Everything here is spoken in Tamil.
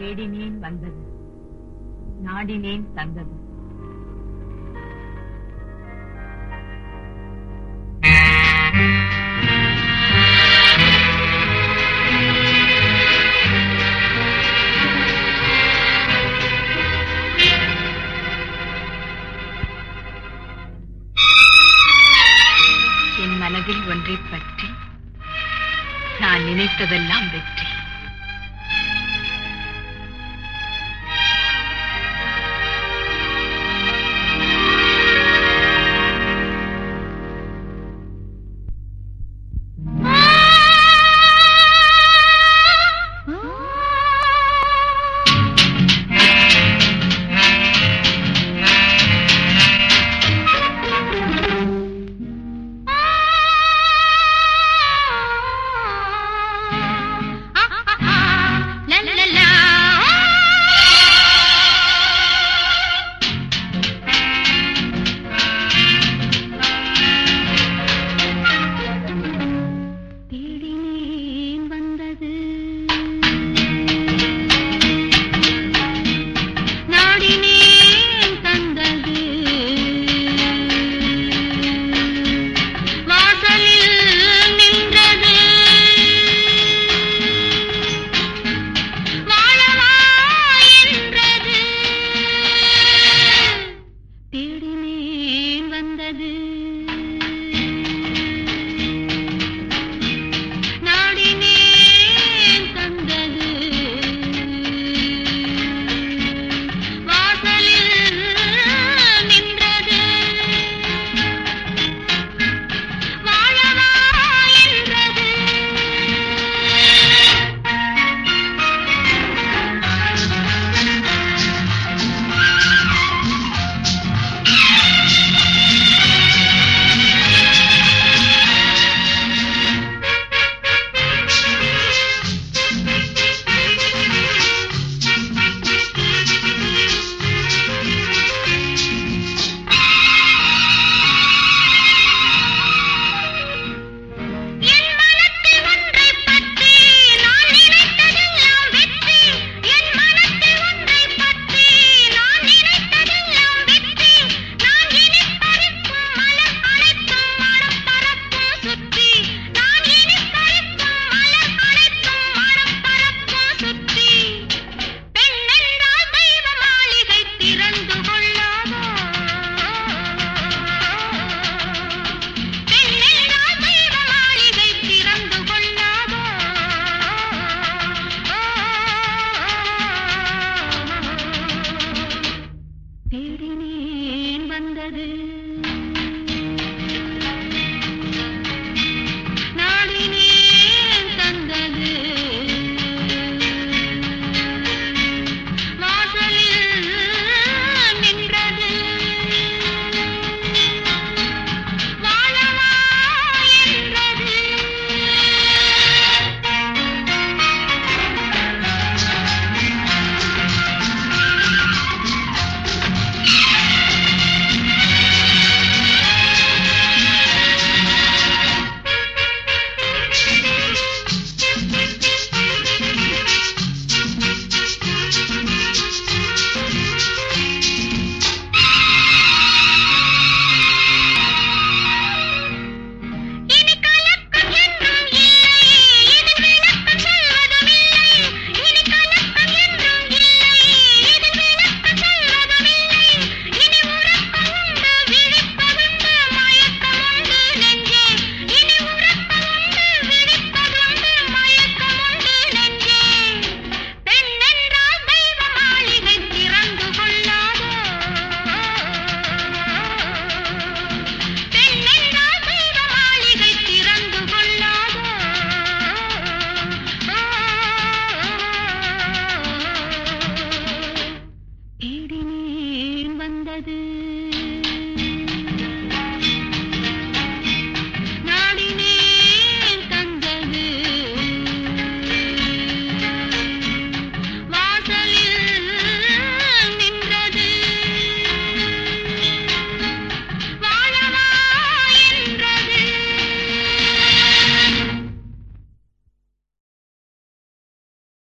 தேடினேன் வந்தது. நாடினேன் தந்தது. என் மனதில் ஒன்றைப் பற்றி நான் நினைத்ததெல்லாம் வெற்றி. வந்தது